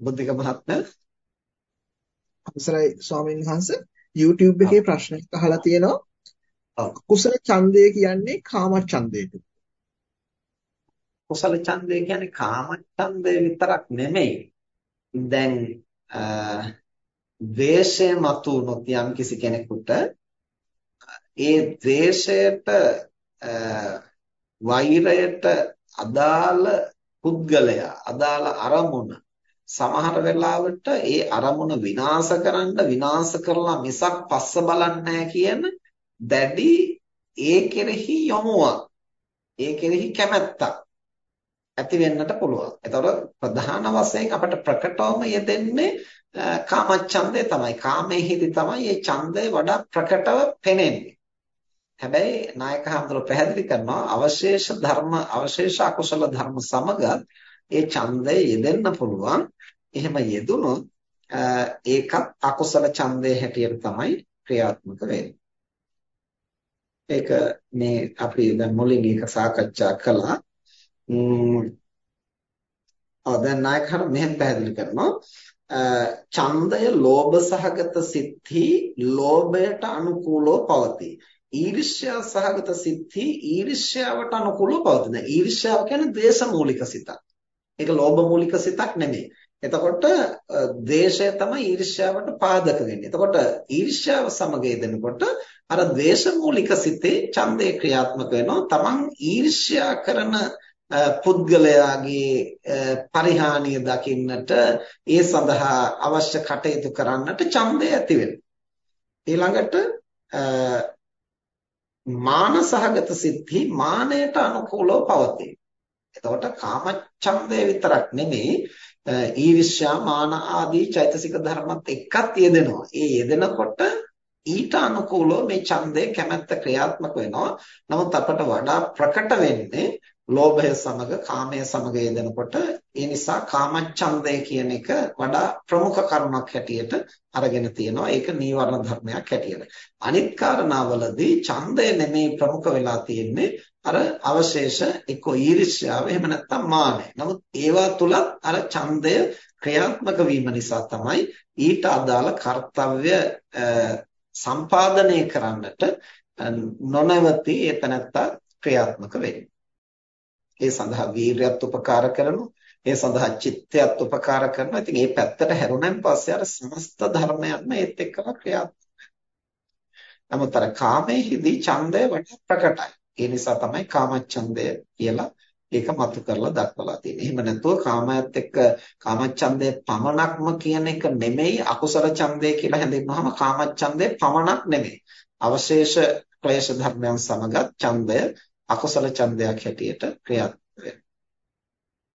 බුද්ධික මහත්මයා. අවසරයි ස්වාමීන් වහන්සේ. YouTube එකේ ප්‍රශ්නයක් අහලා තියෙනවා. කුසල ඡන්දය කියන්නේ කාම ඡන්දයට කුසල ඡන්දය කියන්නේ කාම ඡන්දය විතරක් නෙමෙයි. දැන් ද්වේෂය මතුනොත් යම් කිසි කෙනෙකුට ඒ ද්වේෂයට වෛරයට අදාළ පුද්ගලයා අදාළ අරමුණ සමහර වෙලාවට ඒ අරමුණ විනාශ කරන්න විනාශ කරලා මිසක් පස්ස බලන්නේ කියන දැඩි ඒ කෙරෙහි යොමුවක් ඒ කෙරෙහි කැමැත්තක් ඇති වෙන්නට පුළුවන්. ඒතකොට ප්‍රධාන වශයෙන් අපට ප්‍රකටවම යෙදෙන්නේ කාමච්ඡන්දය තමයි. කාමයේහිදී තමයි මේ ඡන්දය වඩා ප්‍රකටව පෙනෙන්නේ. හැබැයි නායක හඳුර පැහැදිලි කරනවා අවශේෂ ධර්ම අවශේෂ අකුසල ධර්ම සමග ඒ ඡන්දය යෙදෙන්න පුළුවන්. එහෙම යෙදුනොත් ඒකත් අකුසල ඡන්දයේ හැටියට තමයි ක්‍රියාත්මක වෙන්නේ. ඒක මේ අපි දැන් මුලින් ඒක සාකච්ඡා කළා. ඔව් දැන් නායකහර මෙහෙම පැහැදිලි කරනවා ඡන්දය ලෝභ සහගත සිත්හි ලෝභයට අනුකූලව පවතී. ඊර්ෂ්‍යා සහගත සිත්හි ඊර්ෂ්‍යාවට අනුකූලව පවතින. ඊර්ෂ්‍යාව කියන්නේ ද්වේෂ මූලික සිතක්. ඒක ලෝභ මූලික සිතක් නෙමෙයි. එතකොට ද්වේෂය තමයි ඊර්ෂ්‍යාවට පාදක වෙන්නේ. එතකොට ඊර්ෂ්‍යාව සමග යෙදෙනකොට අර ද්වේෂ මූලික සිතේ ඡන්දේ ක්‍රියාත්මක වෙනවා. Taman ඊර්ෂ්‍යා කරන පුද්ගලයාගේ පරිහානිය දකින්නට ඒ සඳහා අවශ්‍ය කටයුතු කරන්නට ඡන්දය ඇති වෙනවා. ඊළඟට මාන සහගත සිද්ධි මානයට අනුකූලව පවතී. එතකොට කාමච්ඡන්දය විතරක් නෙමෙයි ඊර්ෂ්‍යා මාන ආදී චෛතසික ධර්මත් එක්කත් යෙදෙනවා. ඒ යෙදෙනකොට ඊට අනුකූලව මේ ඡන්දය කැමැත්ත ක්‍රියාත්මක වෙනවා. නමුත් අපට වඩා ප්‍රකට වෙන්නේ ලෝභය සමග කාමය සමග යෙදෙනකොට ඒ නිසා කාමච්ඡන්දය කියන එක වඩා ප්‍රමුඛ කරුණක් හැටියට අරගෙන තියෙනවා. ඒක නීවරණ ධර්මයක් හැටියට. අනිත් කාරණාවලදී ඡන්දය නෙමේ ප්‍රමුඛ වෙලා තියෙන්නේ අර අවශේෂ එක්ක ඊර්ෂ්‍යාව එහෙම නැත්නම් මානය. නමුත් ඒවා තුලත් අර ඡන්දය ක්‍රියාත්මක වීම නිසා තමයි ඊට අදාළ කාර්යය සම්පාදනය කරන්නට නොනවති එතනත්තා ක්‍රියාත්මක වෙන්නේ. ඒ සඳහා වීරයත් උපකාර කරනවා. ඒ සඳහා චිත්තයත් උපකාර කරනවා. ඉතින් මේ පැත්තට හැරුණන් පස්සේ අර සමස්ත ධර්මයන්ම ඒත් එක්කම ක්‍රියාත්මක නමුත් අර කාමයේදී ඡන්දය වඩා ප්‍රකටයි. ඒ නිසා තමයි කාමච්ඡන්දය කියලා ඒක මතු කරලා දක්වලා තියෙන්නේ. එහෙම නැතුව කාමයට එක්ක කාමච්ඡන්දය පමණක්ම කියන එක නෙමෙයි අකුසල ඡන්දය කියලා හැඳින්වුවාම කාමච්ඡන්දය පමණක් නෙමෙයි. අවශේෂ ක්ලේශ ධර්මයන් සමගත් ඡන්දය අකුසල ඡන්දයක් හැටියට ක්‍රියාත්මක වෙනවා.